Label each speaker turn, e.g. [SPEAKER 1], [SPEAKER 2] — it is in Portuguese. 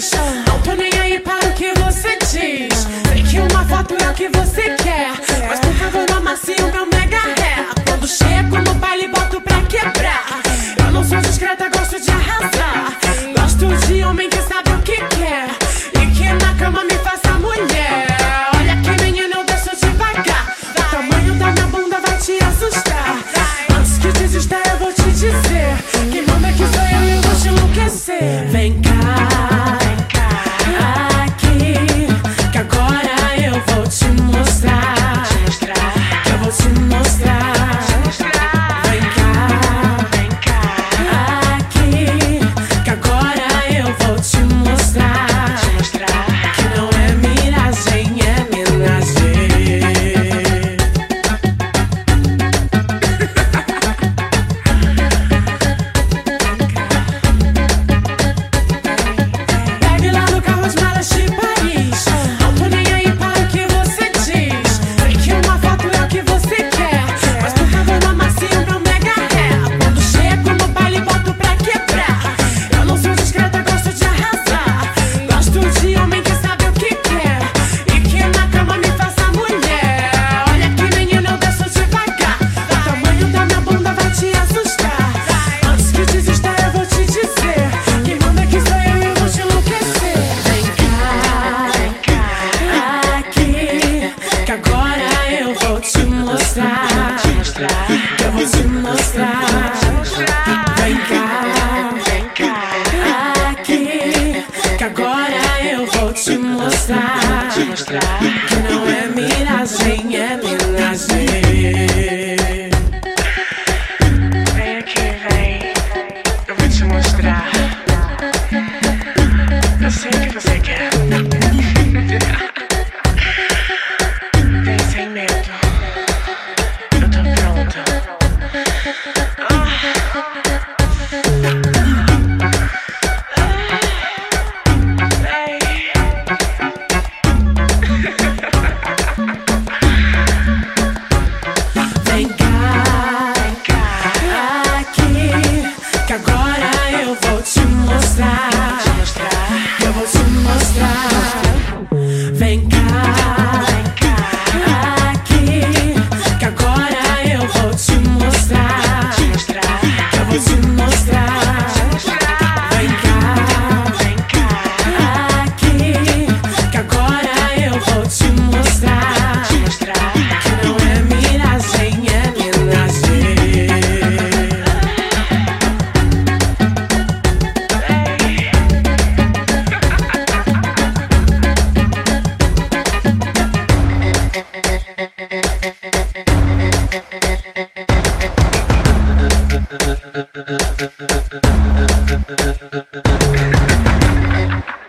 [SPEAKER 1] diz. Não tô nem aí para o que você diz. Sei que uma foto é o que você quer. Mas por favor, não amasse o meu mega ré. Quando chego no baile, boto pra quebrar. Eu não sou discreta, gosto de arrasar. mostrar que não é miragem, é miragem. Vem aqui, vem, eu vou te mostrar. Eu sei que você quer. Vem sem medo, eu tô pronta. Ah. Thank you.